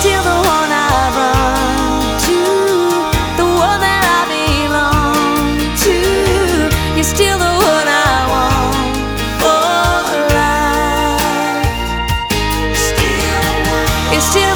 still the one I run to, the one that I belong to. You're still the one I want for life. You're still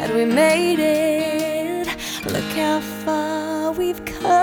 Glad we made it. Look how far we've come.